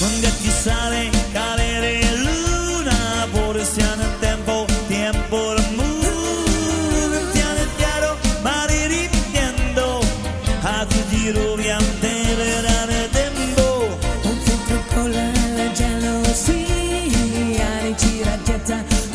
donde aquí sale calere luna por si tempo tiempo el mundo tiene chiaro mare ripiendo a tu giro viante verare tempo. Un futuro con la gelosia ricci raggietta